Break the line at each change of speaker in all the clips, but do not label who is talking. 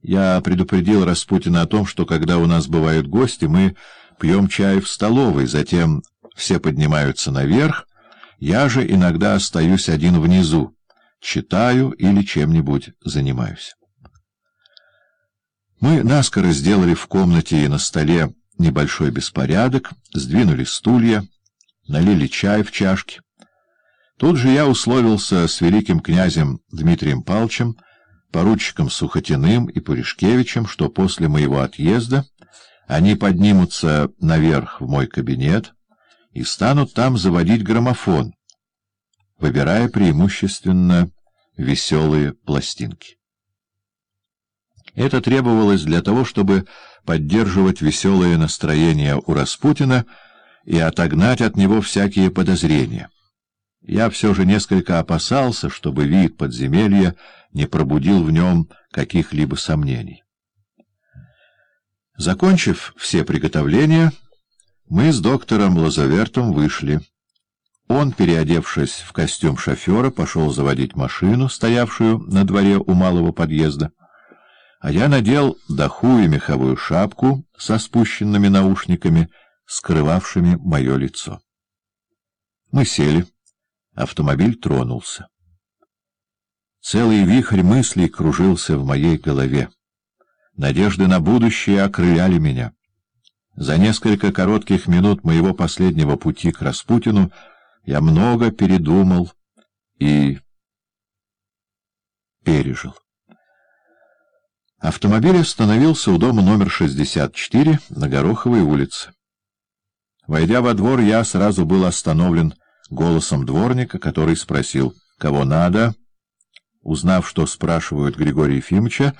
Я предупредил Распутина о том, что когда у нас бывают гости, мы пьем чай в столовой, затем все поднимаются наверх, я же иногда остаюсь один внизу, читаю или чем-нибудь занимаюсь. Мы наскоро сделали в комнате и на столе небольшой беспорядок, сдвинули стулья, налили чай в чашки. Тут же я условился с великим князем Дмитрием Павловичем, поручиком Сухотиным и Пуришкевичем, что после моего отъезда они поднимутся наверх в мой кабинет и станут там заводить граммофон, выбирая преимущественно веселые пластинки. Это требовалось для того, чтобы поддерживать веселое настроение у Распутина и отогнать от него всякие подозрения. Я все же несколько опасался, чтобы вид подземелья не пробудил в нем каких-либо сомнений. Закончив все приготовления, мы с доктором Лазавертом вышли. Он, переодевшись в костюм шофера, пошел заводить машину, стоявшую на дворе у малого подъезда, а я надел дохую меховую шапку со спущенными наушниками, скрывавшими мое лицо. Мы сели. Автомобиль тронулся. Целый вихрь мыслей кружился в моей голове. Надежды на будущее окрыляли меня. За несколько коротких минут моего последнего пути к Распутину я много передумал и пережил. Автомобиль остановился у дома номер 64 на Гороховой улице. Войдя во двор, я сразу был остановлен голосом дворника, который спросил, кого надо. Узнав, что спрашивают Григория Ефимовича,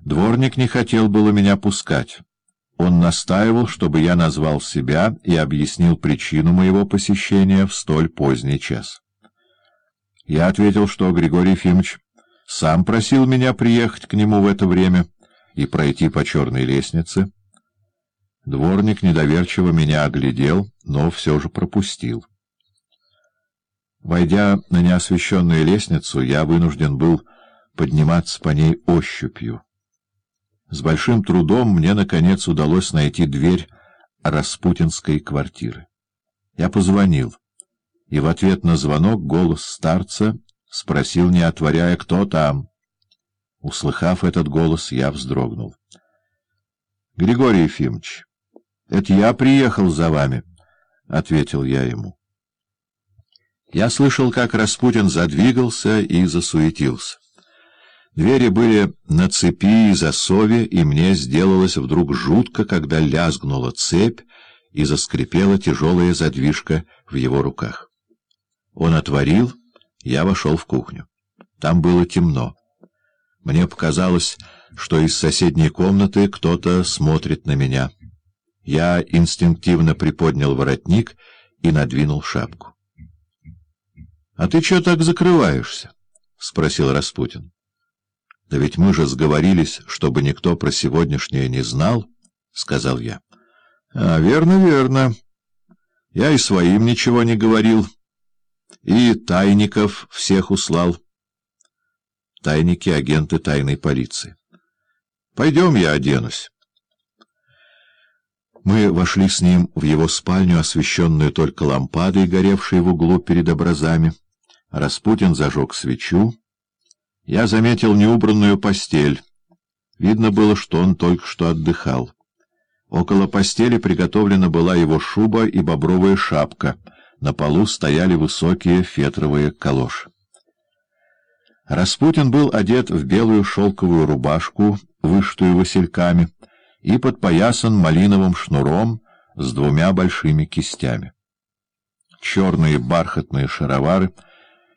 дворник не хотел было меня пускать. Он настаивал, чтобы я назвал себя и объяснил причину моего посещения в столь поздний час. Я ответил, что Григорий Ефимович сам просил меня приехать к нему в это время и пройти по черной лестнице. Дворник недоверчиво меня оглядел, но все же пропустил. Войдя на неосвещенную лестницу, я вынужден был подниматься по ней ощупью. С большим трудом мне, наконец, удалось найти дверь распутинской квартиры. Я позвонил, и в ответ на звонок голос старца спросил, не отворяя, кто там. Услыхав этот голос, я вздрогнул. — Григорий Ефимович, это я приехал за вами, — ответил я ему. Я слышал, как Распутин задвигался и засуетился. Двери были на цепи и засове, и мне сделалось вдруг жутко, когда лязгнула цепь и заскрипела тяжелая задвижка в его руках. Он отворил, я вошел в кухню. Там было темно. Мне показалось, что из соседней комнаты кто-то смотрит на меня. Я инстинктивно приподнял воротник и надвинул шапку. — А ты что так закрываешься? — спросил Распутин. — Да ведь мы же сговорились, чтобы никто про сегодняшнее не знал, — сказал я. — А, верно, верно. Я и своим ничего не говорил, и тайников всех услал. Тайники — агенты тайной полиции. Пойдем, я оденусь. Мы вошли с ним в его спальню, освещенную только лампадой, горевшей в углу перед образами. Распутин зажег свечу. Я заметил неубранную постель. Видно было, что он только что отдыхал. Около постели приготовлена была его шуба и бобровая шапка. На полу стояли высокие фетровые калоши. Распутин был одет в белую шелковую рубашку, вышитую васильками, и подпоясан малиновым шнуром с двумя большими кистями. Черные бархатные шаровары —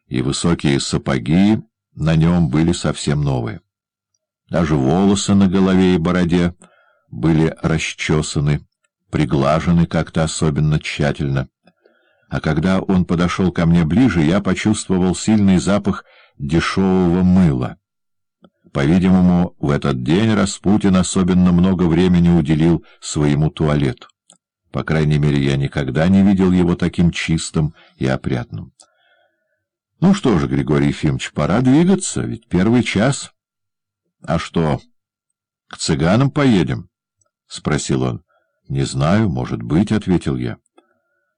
и высокие сапоги на нем были совсем новые. Даже волосы на голове и бороде были расчесаны, приглажены как-то особенно тщательно. А когда он подошел ко мне ближе, я почувствовал сильный запах дешевого мыла. По-видимому, в этот день Распутин особенно много времени уделил своему туалету. По крайней мере, я никогда не видел его таким чистым и опрятным. — Ну что же, Григорий Ефимович, пора двигаться, ведь первый час. — А что, — К цыганам поедем? — спросил он. — Не знаю, может быть, — ответил я.